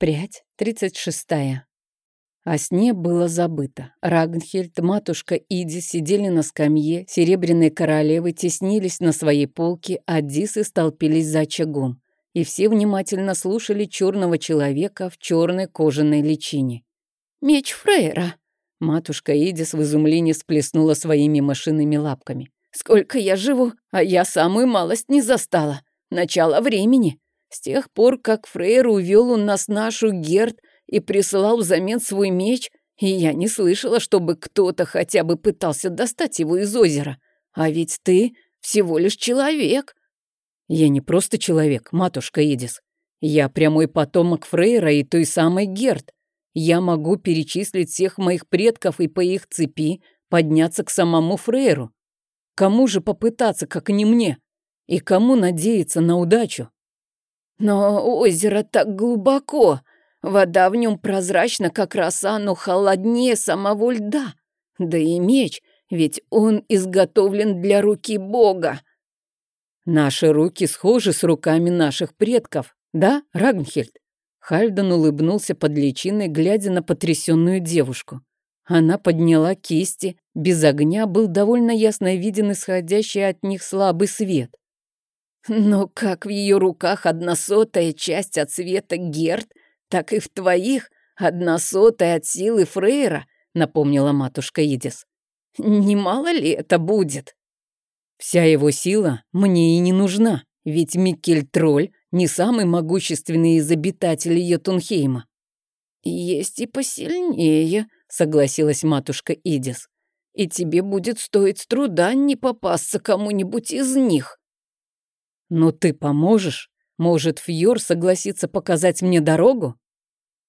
Прядь, тридцать шестая. О сне было забыто. Рагнхельд, матушка Иди сидели на скамье, серебряные королевы теснились на своей полке, а дисы столпились за очагом. И все внимательно слушали черного человека в черной кожаной личине. «Меч Фрейра!» Матушка Идис в изумлении сплеснула своими машинными лапками. «Сколько я живу, а я самую малость не застала. Начало времени. С тех пор, как Фрейр увел у нас нашу Герд и присылал взамен свой меч, и я не слышала, чтобы кто-то хотя бы пытался достать его из озера. А ведь ты всего лишь человек». «Я не просто человек, матушка Идис. Я прямой потомок Фрейра и той самой Герд. Я могу перечислить всех моих предков и по их цепи подняться к самому Фрейру. Кому же попытаться, как не мне? И кому надеяться на удачу? Но озеро так глубоко. Вода в нем прозрачна, как роса, но холоднее самого льда. Да и меч, ведь он изготовлен для руки Бога. Наши руки схожи с руками наших предков, да, Рагнхельд? Хальден улыбнулся под личиной, глядя на потрясенную девушку. Она подняла кисти, без огня был довольно ясно виден исходящий от них слабый свет. Но как в ее руках одна сотая часть от света Герд, так и в твоих одна сотая от силы Фрейра, напомнила матушка Идис. Немало ли это будет? Вся его сила мне и не нужна, ведь Микель Тролль не самый могущественный из обитателей Йотунхейма. «Есть и посильнее», — согласилась матушка Идис. «И тебе будет стоить труда не попасться кому-нибудь из них». «Но ты поможешь? Может, Фьор согласится показать мне дорогу?»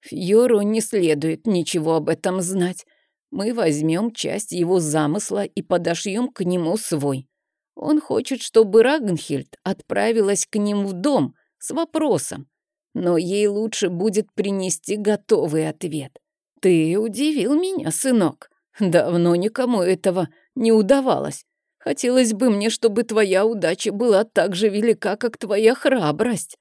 «Фьору не следует ничего об этом знать. Мы возьмем часть его замысла и подошьем к нему свой. Он хочет, чтобы Рагнхильд отправилась к ним в дом с вопросом, но ей лучше будет принести готовый ответ. Ты удивил меня, сынок. Давно никому этого не удавалось. Хотелось бы мне, чтобы твоя удача была так же велика, как твоя храбрость.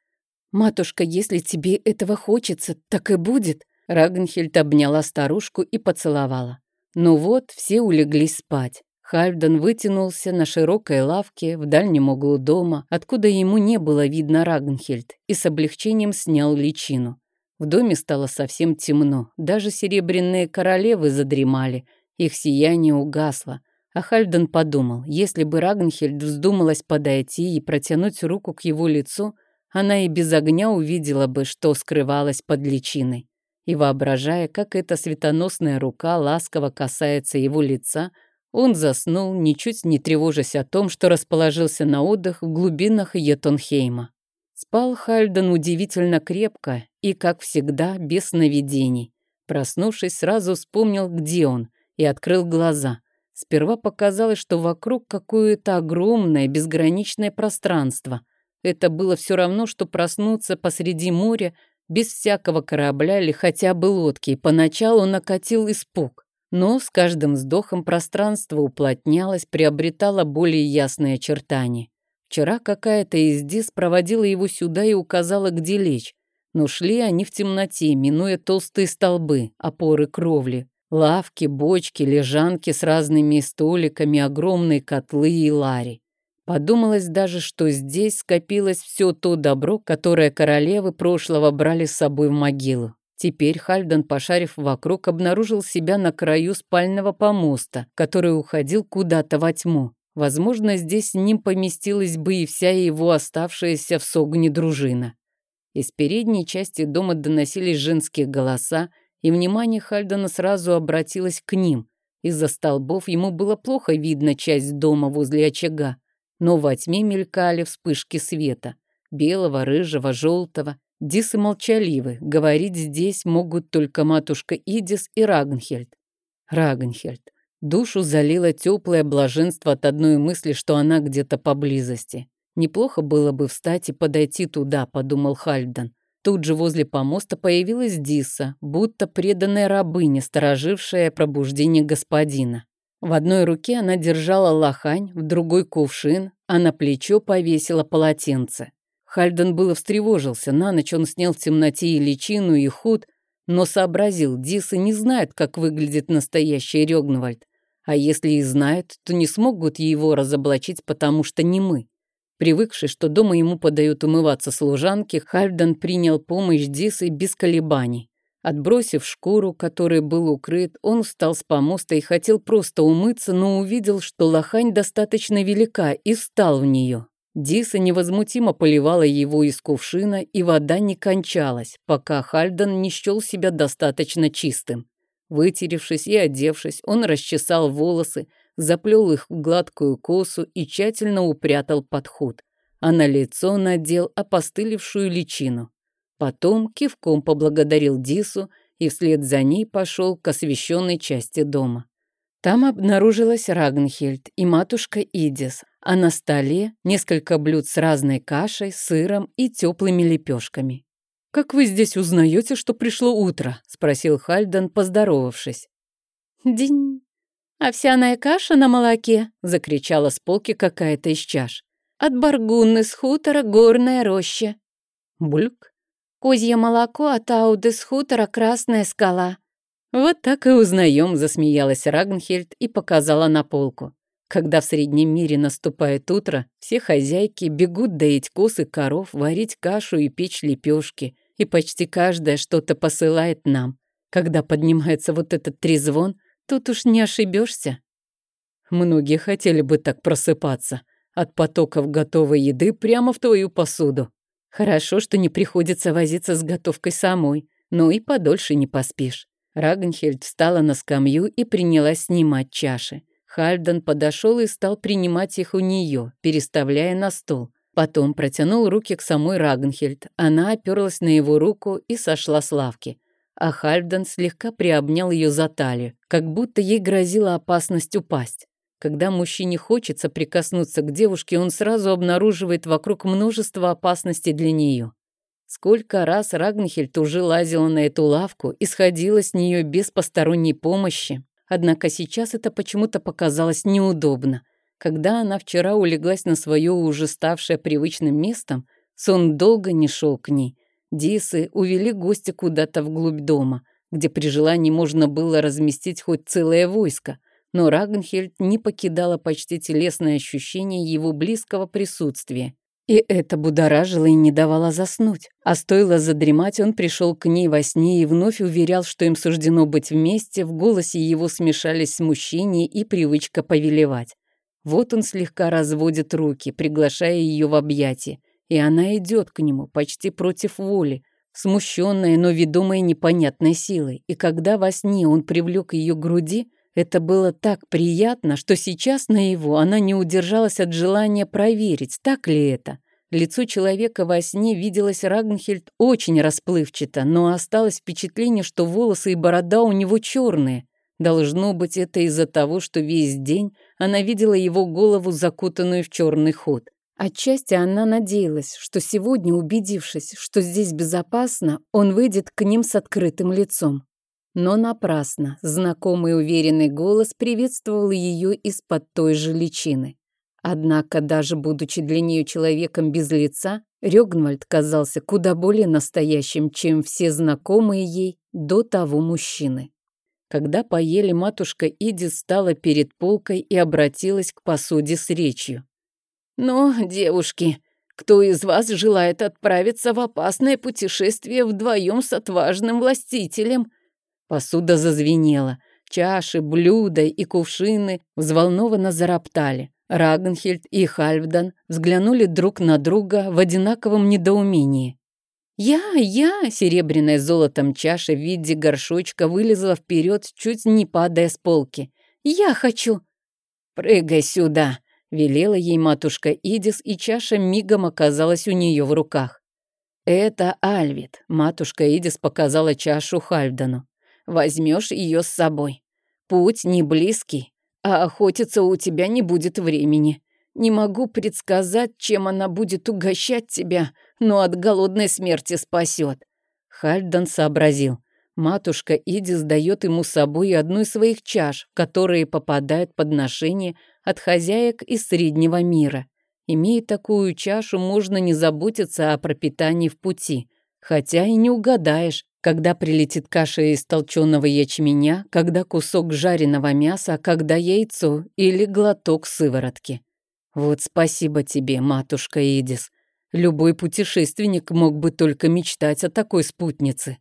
Матушка, если тебе этого хочется, так и будет. Рагнхельд обняла старушку и поцеловала. Ну вот, все улеглись спать. Хальден вытянулся на широкой лавке в дальнем углу дома, откуда ему не было видно Рагнхельд, и с облегчением снял личину. В доме стало совсем темно, даже серебряные королевы задремали, их сияние угасло. А Хальден подумал, если бы Рагнхельд вздумалась подойти и протянуть руку к его лицу, она и без огня увидела бы, что скрывалось под личиной. И воображая, как эта светоносная рука ласково касается его лица, он заснул, ничуть не тревожась о том, что расположился на отдых в глубинах Етонхейма. Спал Хальден удивительно крепко и, как всегда, без сновидений. Проснувшись, сразу вспомнил, где он, и открыл глаза. Сперва показалось, что вокруг какое-то огромное безграничное пространство. Это было все равно, что проснуться посреди моря без всякого корабля или хотя бы лодки, поначалу накатил испуг. Но с каждым вздохом пространство уплотнялось, приобретало более ясные очертания. Вчера какая-то из дис проводила его сюда и указала, где лечь. Но шли они в темноте, минуя толстые столбы, опоры кровли. Лавки, бочки, лежанки с разными столиками, огромные котлы и лари. Подумалось даже, что здесь скопилось все то добро, которое королевы прошлого брали с собой в могилу. Теперь Хальден, пошарив вокруг, обнаружил себя на краю спального помоста, который уходил куда-то во тьму. Возможно, здесь с ним поместилась бы и вся его оставшаяся в Согне дружина. Из передней части дома доносились женские голоса, и внимание Хальдена сразу обратилось к ним. Из-за столбов ему было плохо видно часть дома возле очага, но во тьме мелькали вспышки света. Белого, рыжего, желтого. Дисы молчаливы, говорить здесь могут только матушка Идис и Рагнхельд. Рагнхельд. Душу залило теплое блаженство от одной мысли, что она где-то поблизости. Неплохо было бы встать и подойти туда, подумал Хальден. Тут же возле помоста появилась Диса, будто преданная рабыня, сторожившая пробуждение господина. В одной руке она держала лохань, в другой кувшин, а на плечо повесила полотенце. Хальден было встревожился. На ночь он снял в темноте и личину, и худ, но сообразил, Дисы не знают, как выглядит настоящий Рёгнвальд. А если и знают, то не смогут его разоблачить, потому что не мы. Привыкший, что дома ему подают умываться служанки, Хальден принял помощь Дисы без колебаний. Отбросив шкуру, которой был укрыт, он встал с помоста и хотел просто умыться, но увидел, что лохань достаточно велика, и встал в нее. Диса невозмутимо поливала его из кувшина, и вода не кончалась, пока Хальден не счел себя достаточно чистым. Вытеревшись и одевшись, он расчесал волосы, заплел их в гладкую косу и тщательно упрятал под худ, а на лицо надел опостылевшую личину. Потом кивком поблагодарил Дису и вслед за ней пошел к освещенной части дома. Там обнаружилась Рагнхельд и матушка Идис, а на столе несколько блюд с разной кашей, сыром и теплыми лепешками. «Как вы здесь узнаете, что пришло утро?» — спросил Хальден, поздоровавшись. «День. Овсяная каша на молоке!» — закричала с полки какая-то из чаш. «От Баргунны с хутора горная роща». «Бульк?» «Козье молоко от Ауды с хутора красная скала». «Вот так и узнаем», — засмеялась Рагнхельд и показала на полку. Когда в среднем мире наступает утро, все хозяйки бегут доить косы коров, варить кашу и печь лепешки, и почти каждая что-то посылает нам. Когда поднимается вот этот трезвон, тут уж не ошибешься. Многие хотели бы так просыпаться, от потоков готовой еды прямо в твою посуду. Хорошо, что не приходится возиться с готовкой самой, но и подольше не поспишь. Рагнхельд встала на скамью и принялась снимать чаши. Хальден подошел и стал принимать их у нее, переставляя на стол. Потом протянул руки к самой Рагнхельд. Она оперлась на его руку и сошла с лавки. А Хальден слегка приобнял ее за талию, как будто ей грозила опасность упасть. Когда мужчине хочется прикоснуться к девушке, он сразу обнаруживает вокруг множество опасностей для нее. Сколько раз Рагнхельд уже лазила на эту лавку и сходила с нее без посторонней помощи, Однако сейчас это почему-то показалось неудобно. Когда она вчера улеглась на свое уже ставшее привычным местом, сон долго не шел к ней. Дисы увели гостя куда-то вглубь дома, где при желании можно было разместить хоть целое войско. Но Рагнхельд не покидала почти телесное ощущение его близкого присутствия. И это будоражило и не давало заснуть. А стоило задремать, он пришел к ней во сне и вновь уверял, что им суждено быть вместе, в голосе его смешались смущение и привычка повелевать. Вот он слегка разводит руки, приглашая ее в объятия, и она идет к нему, почти против воли, смущенная, но ведомая непонятной силой. И когда во сне он привлек ее к груди, это было так приятно, что сейчас на его она не удержалась от желания проверить, так ли это. Лицо человека во сне виделось Рагнхельд очень расплывчато, но осталось впечатление, что волосы и борода у него черные. Должно быть, это из-за того, что весь день она видела его голову, закутанную в черный ход. Отчасти она надеялась, что сегодня, убедившись, что здесь безопасно, он выйдет к ним с открытым лицом. Но напрасно знакомый уверенный голос приветствовал ее из-под той же личины. Однако, даже будучи для нее человеком без лица, Рёгнвальд казался куда более настоящим, чем все знакомые ей до того мужчины. Когда поели, матушка Иди стала перед полкой и обратилась к посуде с речью. «Ну, девушки, кто из вас желает отправиться в опасное путешествие вдвоем с отважным властителем?» Посуда зазвенела. Чаши, блюда и кувшины взволнованно зароптали. Рагнхельд и Хальфдан взглянули друг на друга в одинаковом недоумении. «Я, я!» — серебряная золотом чаша в виде горшочка вылезла вперед, чуть не падая с полки. «Я хочу!» «Прыгай сюда!» — велела ей матушка Идис, и чаша мигом оказалась у нее в руках. «Это Альвит», — матушка Идис показала чашу Хальфдану возьмешь ее с собой. Путь не близкий, а охотиться у тебя не будет времени. Не могу предсказать, чем она будет угощать тебя, но от голодной смерти спасет. Хальдан сообразил. Матушка Иди сдает ему с собой одну из своих чаш, которые попадают под ношение от хозяек из среднего мира. Имея такую чашу, можно не заботиться о пропитании в пути. Хотя и не угадаешь, когда прилетит каша из толченого ячменя, когда кусок жареного мяса, когда яйцо или глоток сыворотки. Вот спасибо тебе, матушка Идис. Любой путешественник мог бы только мечтать о такой спутнице.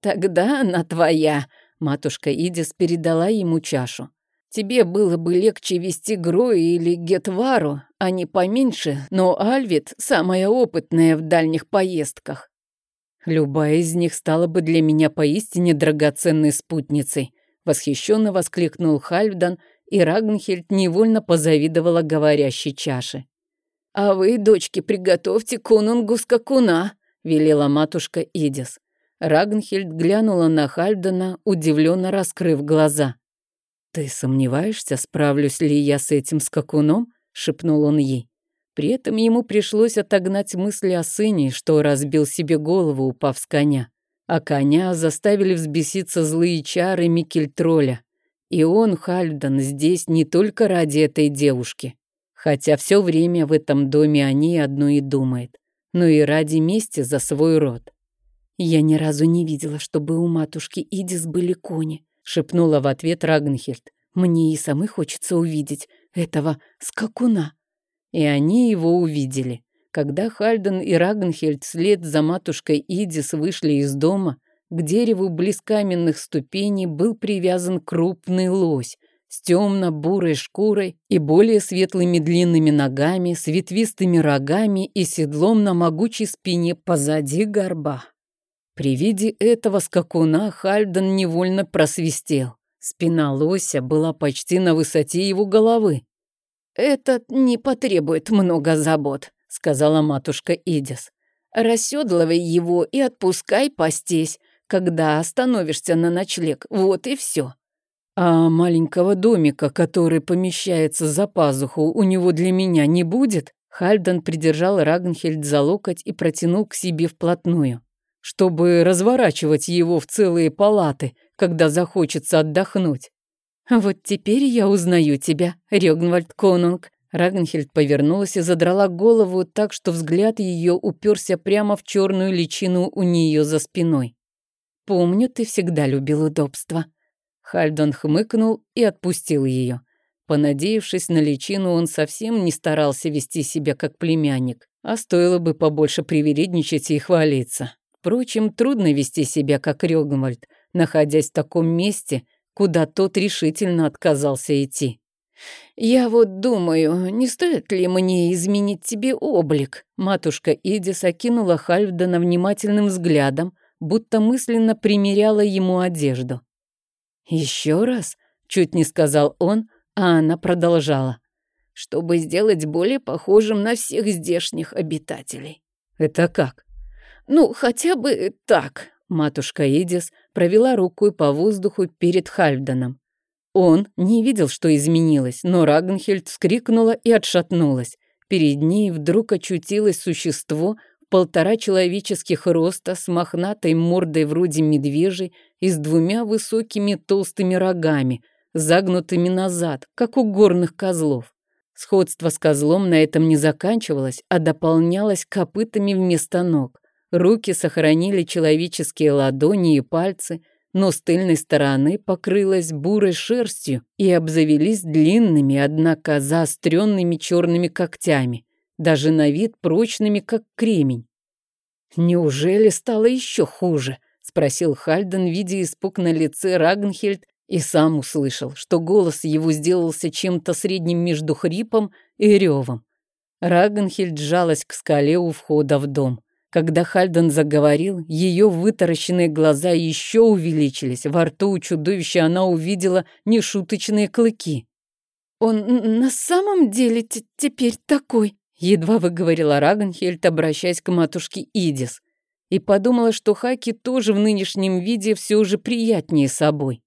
Тогда она твоя, матушка Идис передала ему чашу. Тебе было бы легче вести Грою или Гетвару, не поменьше, но Альвит самая опытная в дальних поездках. Любая из них стала бы для меня поистине драгоценной спутницей, восхищенно воскликнул Хальфдан, и Рагнхельд невольно позавидовала говорящей чаше. «А вы, дочки, приготовьте конунгу скакуна», — велела матушка Идис. Рагнхельд глянула на Хальдена, удивленно раскрыв глаза. «Ты сомневаешься, справлюсь ли я с этим скакуном?» — шепнул он ей. При этом ему пришлось отогнать мысли о сыне, что разбил себе голову, упав с коня. А коня заставили взбеситься злые чары Микельтроля. И он, Хальфдан, здесь не только ради этой девушки. Хотя все время в этом доме о ней одно и думает. Но и ради мести за свой род. «Я ни разу не видела, чтобы у матушки Идис были кони», шепнула в ответ Рагнхельд. «Мне и самой хочется увидеть этого скакуна». И они его увидели. Когда Хальден и Рагнхельд вслед за матушкой Идис вышли из дома, к дереву близ каменных ступеней был привязан крупный лось с темно-бурой шкурой и более светлыми длинными ногами, с ветвистыми рогами и седлом на могучей спине позади горба. При виде этого скакуна Хальден невольно просвистел. Спина лося была почти на высоте его головы. «Этот не потребует много забот», — сказала матушка Идис. «Расседлывай его и отпускай пастись, когда остановишься на ночлег. Вот и все». «А маленького домика, который помещается за пазуху, у него для меня не будет?» Хальден придержал Рагнхельд за локоть и протянул к себе вплотную, чтобы разворачивать его в целые палаты, когда захочется отдохнуть. «Вот теперь я узнаю тебя, Рёгнвальд Конунг». Рагнхельд повернулась и задрала голову так, что взгляд ее уперся прямо в черную личину у нее за спиной. «Помню, ты всегда любил удобство». Хальдон хмыкнул и отпустил ее. Понадеявшись на личину, он совсем не старался вести себя как племянник, а стоило бы побольше привередничать и хвалиться. Впрочем, трудно вести себя как Рёгнвальд, находясь в таком месте — куда тот решительно отказался идти. «Я вот думаю, не стоит ли мне изменить тебе облик?» Матушка Эдис окинула Хальфдена внимательным взглядом, будто мысленно примеряла ему одежду. «Еще раз?» — чуть не сказал он, а она продолжала. «Чтобы сделать более похожим на всех здешних обитателей». «Это как?» «Ну, хотя бы так», Матушка Эдис провела рукой по воздуху перед Хальфданом. Он не видел, что изменилось, но Рагнхельд вскрикнула и отшатнулась. Перед ней вдруг очутилось существо полтора человеческих роста с мохнатой мордой вроде медвежьей и с двумя высокими толстыми рогами, загнутыми назад, как у горных козлов. Сходство с козлом на этом не заканчивалось, а дополнялось копытами вместо ног. Руки сохранили человеческие ладони и пальцы, но с тыльной стороны покрылась бурой шерстью и обзавелись длинными, однако заостренными черными когтями, даже на вид прочными, как кремень. «Неужели стало еще хуже?» — спросил Хальден, видя испуг на лице Рагнхельд, и сам услышал, что голос его сделался чем-то средним между хрипом и ревом. Рагнхельд сжалась к скале у входа в дом. Когда Хальден заговорил, ее вытаращенные глаза еще увеличились. Во рту у чудовища она увидела нешуточные клыки. «Он на самом деле теперь такой?» Едва выговорила Рагнхельд, обращаясь к матушке Идис. И подумала, что Хаки тоже в нынешнем виде все же приятнее собой.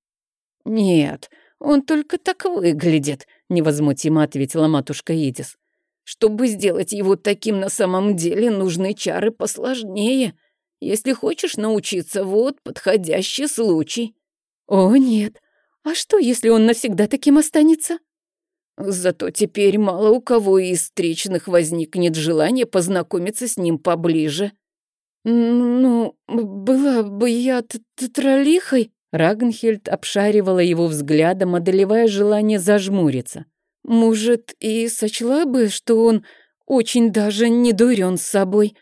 «Нет, он только так выглядит», — невозмутимо ответила матушка Идис. Чтобы сделать его таким на самом деле, нужны чары посложнее. Если хочешь научиться, вот подходящий случай. О, нет. А что, если он навсегда таким останется? Зато теперь мало у кого из встречных возникнет желание познакомиться с ним поближе. Ну, была бы я троллихой. Рагнхельд обшаривала его взглядом, одолевая желание зажмуриться. Может, и сочла бы, что он очень даже не дурен с собой.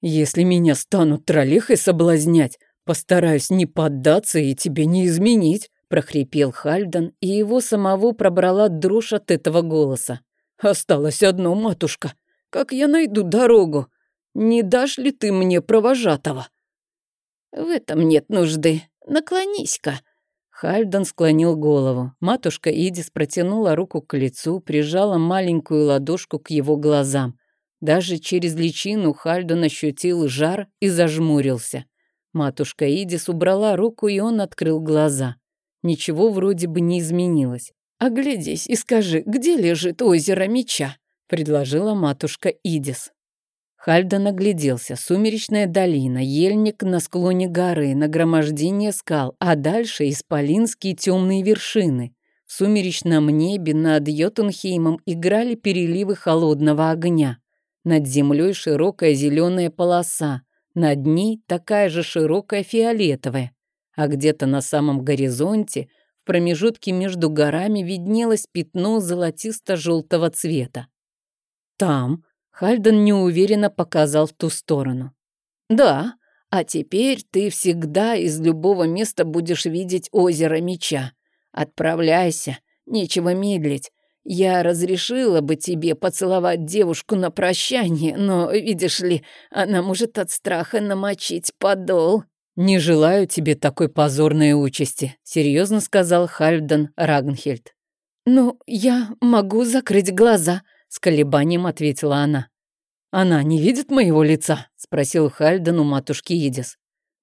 Если меня станут троллихой соблазнять, постараюсь не поддаться и тебе не изменить прохрипел Хальдан, и его самого пробрала дрожь от этого голоса. «Осталось одно, матушка. Как я найду дорогу? Не дашь ли ты мне провожатого?» «В этом нет нужды. Наклонись-ка». Хальдан склонил голову. Матушка Идис протянула руку к лицу, прижала маленькую ладошку к его глазам. Даже через личину Хальдан ощутил жар и зажмурился. Матушка Идис убрала руку, и он открыл глаза. Ничего вроде бы не изменилось. «Оглядись и скажи, где лежит озеро меча?» — предложила матушка Идис. Хальден огляделся. Сумеречная долина, ельник на склоне горы, нагромождение скал, а дальше исполинские темные вершины. В сумеречном небе над Йотунхеймом играли переливы холодного огня. Над землей широкая зеленая полоса, над ней такая же широкая фиолетовая а где-то на самом горизонте, в промежутке между горами, виднелось пятно золотисто-желтого цвета. Там Хальден неуверенно показал в ту сторону. «Да, а теперь ты всегда из любого места будешь видеть озеро меча. Отправляйся, нечего медлить. Я разрешила бы тебе поцеловать девушку на прощание, но, видишь ли, она может от страха намочить подол». «Не желаю тебе такой позорной участи», — серьезно сказал Хальфдан Рагнхельд. «Ну, я могу закрыть глаза», — с колебанием ответила она. «Она не видит моего лица?» — спросил Хальдан у матушки Идис.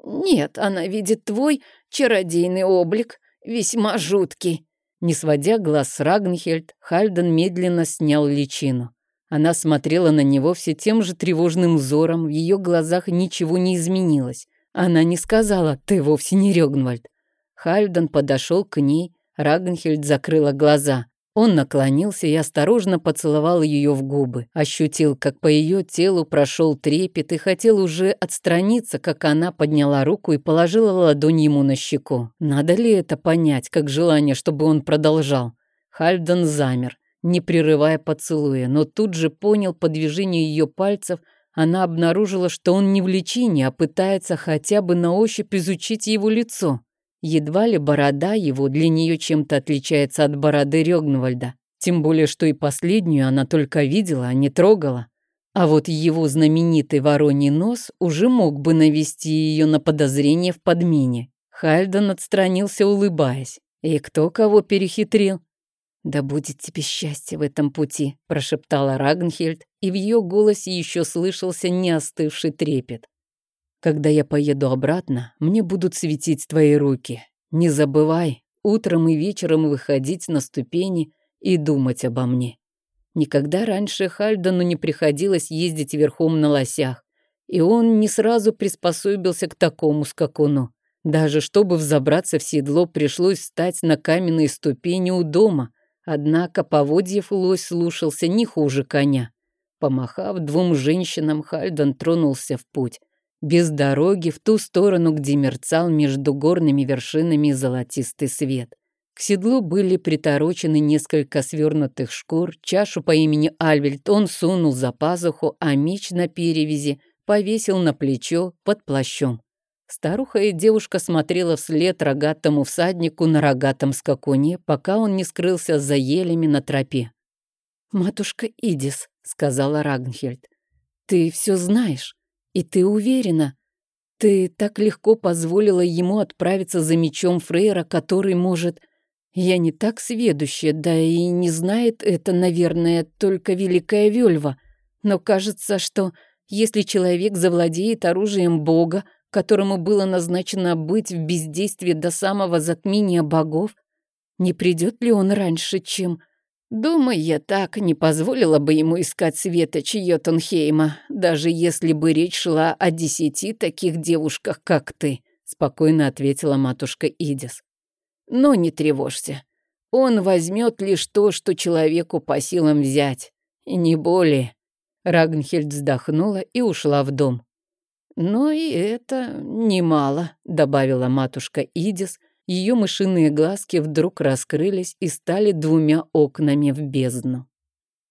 «Нет, она видит твой чародейный облик, весьма жуткий». Не сводя глаз с Рагнхельд, Хальдан медленно снял личину. Она смотрела на него все тем же тревожным взором, в ее глазах ничего не изменилось. Она не сказала «ты вовсе не Рёгнвальд». Хальден подошел к ней, Рагнхельд закрыла глаза. Он наклонился и осторожно поцеловал ее в губы. Ощутил, как по ее телу прошел трепет и хотел уже отстраниться, как она подняла руку и положила ладонь ему на щеку. Надо ли это понять, как желание, чтобы он продолжал? Хальден замер, не прерывая поцелуя, но тут же понял по движению ее пальцев, она обнаружила, что он не в лечении, а пытается хотя бы на ощупь изучить его лицо. Едва ли борода его для нее чем-то отличается от бороды Рёгнвальда. Тем более, что и последнюю она только видела, а не трогала. А вот его знаменитый вороний нос уже мог бы навести ее на подозрение в подмене. Хальден отстранился, улыбаясь. И кто кого перехитрил? «Да будет тебе счастье в этом пути», — прошептала Рагнхельд, и в ее голосе еще слышался неостывший трепет. «Когда я поеду обратно, мне будут светить твои руки. Не забывай утром и вечером выходить на ступени и думать обо мне». Никогда раньше Хальдану не приходилось ездить верхом на лосях, и он не сразу приспособился к такому скакуну. Даже чтобы взобраться в седло, пришлось встать на каменные ступени у дома, Однако поводьев лось слушался не хуже коня. Помахав двум женщинам, Хальден тронулся в путь. Без дороги, в ту сторону, где мерцал между горными вершинами золотистый свет. К седлу были приторочены несколько свернутых шкур, чашу по имени Альвельд он сунул за пазуху, а меч на перевязи повесил на плечо под плащом. Старуха и девушка смотрела вслед рогатому всаднику на рогатом скакуне, пока он не скрылся за елями на тропе. «Матушка Идис», — сказала Рагнхельд, — «ты все знаешь, и ты уверена. Ты так легко позволила ему отправиться за мечом Фрейра, который может... Я не так сведущая, да и не знает это, наверное, только Великая Вельва, но кажется, что если человек завладеет оружием Бога, которому было назначено быть в бездействии до самого затмения богов? Не придет ли он раньше, чем... Думаю, я так не позволила бы ему искать света Чьотенхейма, даже если бы речь шла о десяти таких девушках, как ты, спокойно ответила матушка Идис. Но не тревожься. Он возьмет лишь то, что человеку по силам взять. И не более. Рагнхельд вздохнула и ушла в дом. «Но и это немало», — добавила матушка Идис, ее мышиные глазки вдруг раскрылись и стали двумя окнами в бездну.